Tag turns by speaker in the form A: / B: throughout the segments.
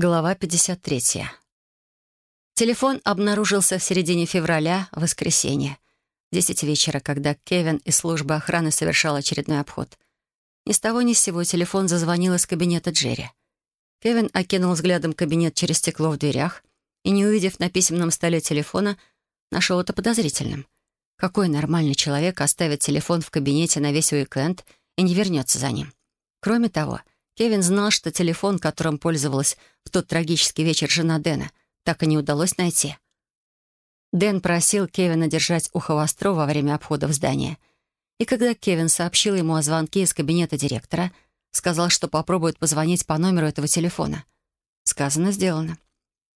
A: Глава 53. Телефон обнаружился в середине февраля, воскресенье, в 10 вечера, когда Кевин из службы охраны совершал очередной обход. Ни с того ни с сего телефон зазвонил из кабинета Джерри. Кевин окинул взглядом кабинет через стекло в дверях и, не увидев на письменном столе телефона, нашел это подозрительным. Какой нормальный человек оставит телефон в кабинете на весь уикенд и не вернется за ним? Кроме того, Кевин знал, что телефон, которым пользовалась в тот трагический вечер жена Дэна, так и не удалось найти. Дэн просил Кевина держать ухо востро во время обхода в здание. И когда Кевин сообщил ему о звонке из кабинета директора, сказал, что попробует позвонить по номеру этого телефона. Сказано, сделано.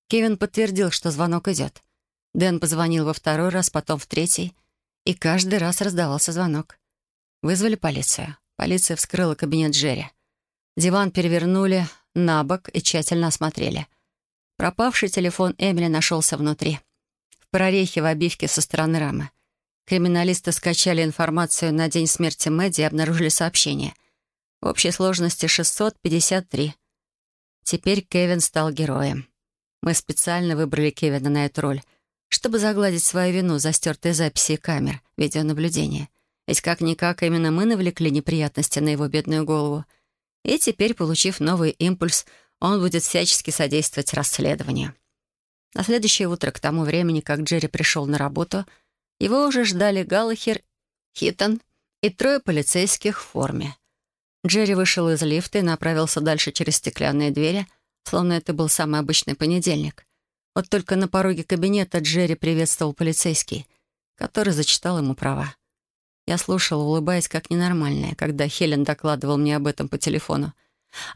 A: Кевин подтвердил, что звонок идет. Дэн позвонил во второй раз, потом в третий, и каждый раз раздавался звонок. Вызвали полицию. Полиция вскрыла кабинет Джерри. Диван перевернули на бок и тщательно осмотрели. Пропавший телефон Эмили нашелся внутри. В прорехе в обивке со стороны рамы. Криминалисты скачали информацию на день смерти Мэдди и обнаружили сообщение. В общей сложности 653. Теперь Кевин стал героем. Мы специально выбрали Кевина на эту роль, чтобы загладить свою вину за стертые записи камер, видеонаблюдения. Ведь как-никак именно мы навлекли неприятности на его бедную голову — и теперь, получив новый импульс, он будет всячески содействовать расследованию. На следующее утро, к тому времени, как Джерри пришел на работу, его уже ждали Галлахер, Хитон и трое полицейских в форме. Джерри вышел из лифта и направился дальше через стеклянные двери, словно это был самый обычный понедельник. Вот только на пороге кабинета Джерри приветствовал полицейский, который зачитал ему права. Я слушала, улыбаясь как ненормальная, когда Хелен докладывал мне об этом по телефону.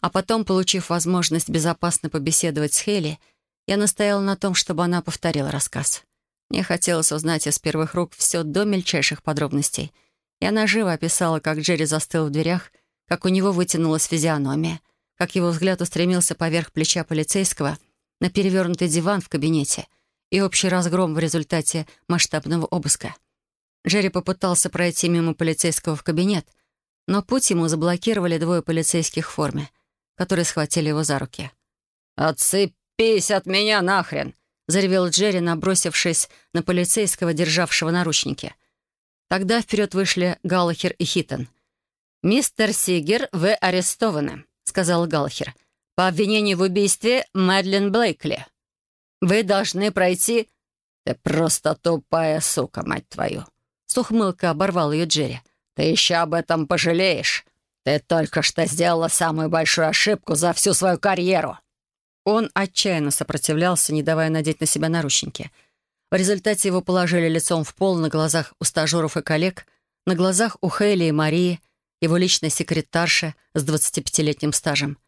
A: А потом, получив возможность безопасно побеседовать с Хелли, я настояла на том, чтобы она повторила рассказ. Мне хотелось узнать из первых рук все до мельчайших подробностей. И она живо описала, как Джерри застыл в дверях, как у него вытянулась физиономия, как его взгляд устремился поверх плеча полицейского на перевернутый диван в кабинете и общий разгром в результате масштабного обыска. Джерри попытался пройти мимо полицейского в кабинет, но путь ему заблокировали двое полицейских в форме, которые схватили его за руки. «Отцепись от меня нахрен!» — заревел Джерри, набросившись на полицейского, державшего наручники. Тогда вперед вышли Галлахер и Хитон. «Мистер Сигер, вы арестованы», — сказал Галлахер, «по обвинению в убийстве Мэдлин Блейкли. Вы должны пройти...» «Ты просто тупая сука, мать твою!» С ухмылкой оборвал ее Джерри. «Ты еще об этом пожалеешь. Ты только что сделала самую большую ошибку за всю свою карьеру». Он отчаянно сопротивлялся, не давая надеть на себя наручники. В результате его положили лицом в пол на глазах у стажеров и коллег, на глазах у Хейли и Марии, его личной секретарши с 25-летним стажем.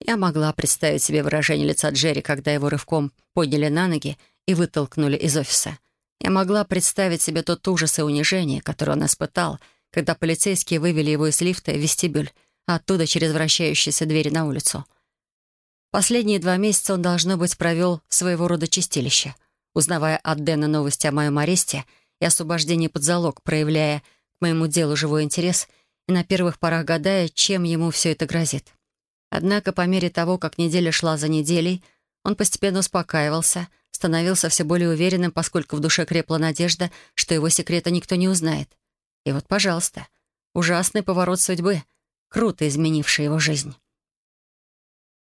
A: Я могла представить себе выражение лица Джерри, когда его рывком подняли на ноги и вытолкнули из офиса. Я могла представить себе тот ужас и унижение, которое он испытал, когда полицейские вывели его из лифта в вестибюль, а оттуда через вращающиеся двери на улицу. Последние два месяца он, должно быть, провел своего рода чистилище, узнавая от Дэна новости о моем аресте и освобождении под залог, проявляя к моему делу живой интерес и на первых порах гадая, чем ему все это грозит. Однако по мере того, как неделя шла за неделей, он постепенно успокаивался — становился все более уверенным, поскольку в душе крепла надежда, что его секрета никто не узнает. И вот, пожалуйста, ужасный поворот судьбы, круто изменивший его жизнь.